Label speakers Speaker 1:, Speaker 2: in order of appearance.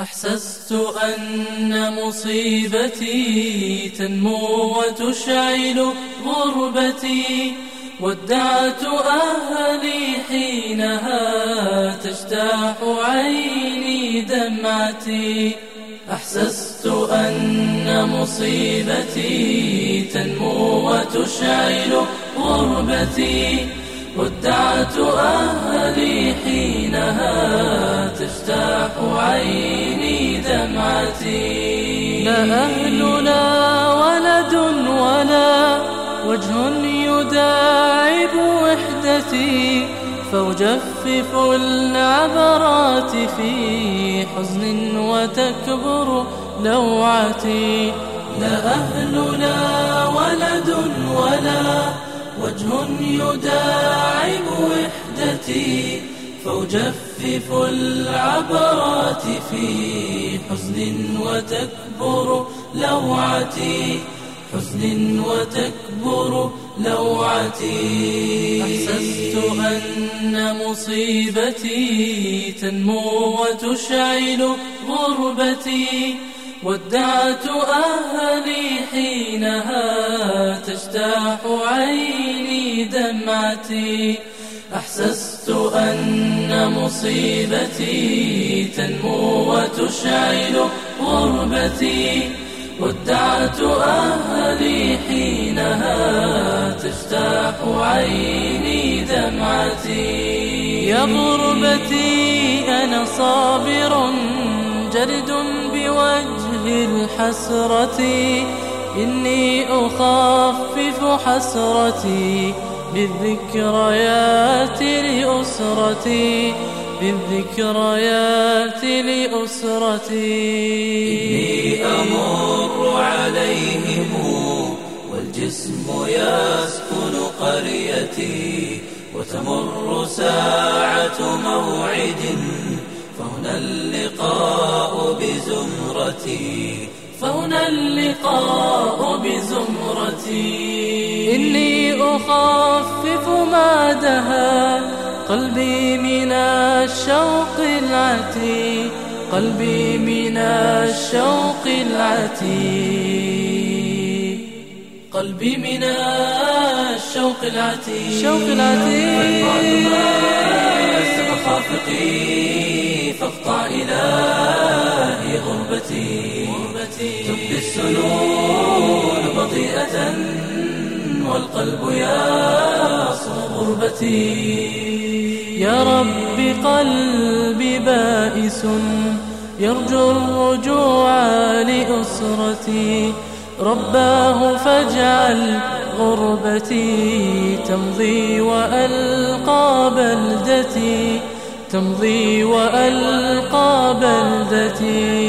Speaker 1: أحسست أن مصيبتي تنمو وتشعل غربتي ودعت أهلي حينها تجتاح عيني دمعتي. أحسست أن مصيبتي تنمو وتشعل غربتي ودعت أهلي حينها تجتاح عيني دمعتي. لا أهل لا ولد ولا وجه يداعب وحدتي فأجفف العبرات في حزن وتكبر لوعتي. لا أهل لا ولد ولا وجه يداعب وحدتي فأجفف العبرات في حزن وتكبر لوعتي. حزن وتكبر لوعتي. أحسست أن مصيبتي تنمو وتشعل غربتي. ودعت أهلي حينها تجتاح عيني. دمعتي أحسست أن مصيبتي تنمو وتشعل غربتي. ودعت أهلي حينها تجتاح عيني دمعتي. يا غربتي أنا صابر جرد بوجه الحسرة. إني أخفف حسرتي بالذكريات لأسرتي بالذكريات لأسرتي
Speaker 2: إني أمر عليهم والجسم يسكن قريتي وتمر ساعة موعد فهنا اللقاء بزمرتي.
Speaker 1: فهنا اللقاء بزمرتي. إني أخفف ما دها قلبي من الشوق العتي. قلبي من الشوق العتي. قلبي من الشوق العتي.
Speaker 2: شوق العتي. تبدي السنون بطيئة والقلب يصر غربتي
Speaker 1: يا رب قلبي بائس يرجو الرجوع لأسرتي. رباه فاجعل غربتي تمضي وألقى بلدتي تمضي وألقى بلدتي.